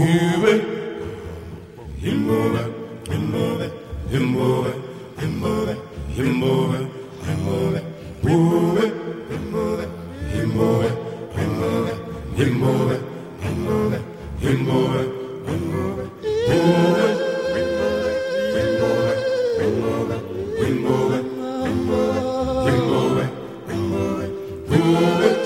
move it, you move it, you move it, you move it, you move it, you move it, you move it, we move it, we move it, you move it, we move it, you move it, you move it, you move it, we move it, move it, we move it, we move it, we move it, we move it, we move it, we move it, we move it, we move it.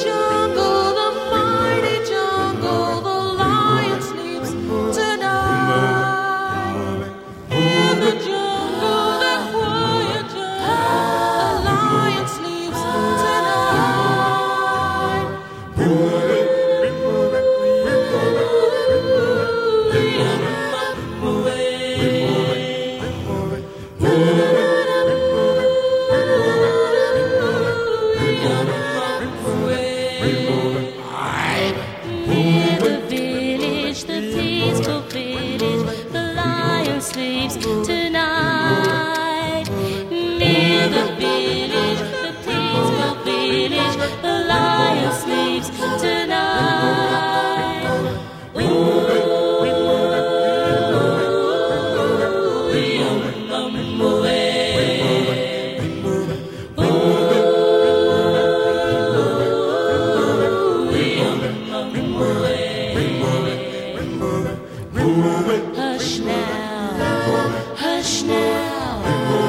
we will.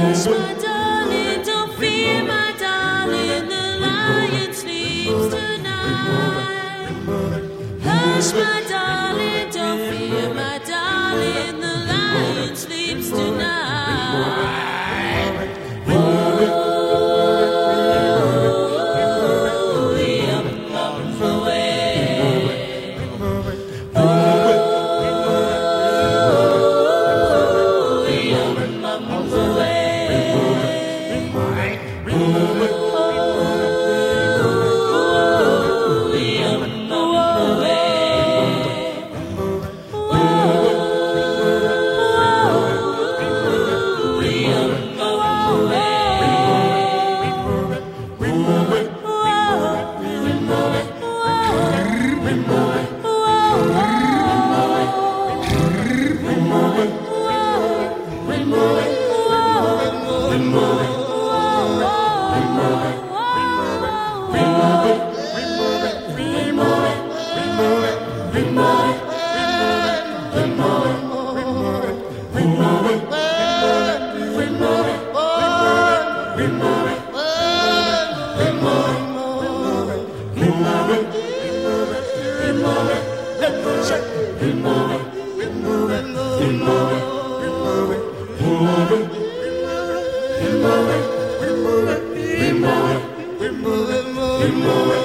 Hush, my darling, don't fear, my darling, the lion sleeps tonight. Hush, my darling. Remove it. We move it. We move it. We move it. We move it. We move it. We move it. We move it. We move it. We move it. We move it. We move it. We move it. We move it. We move it. We move it. more and.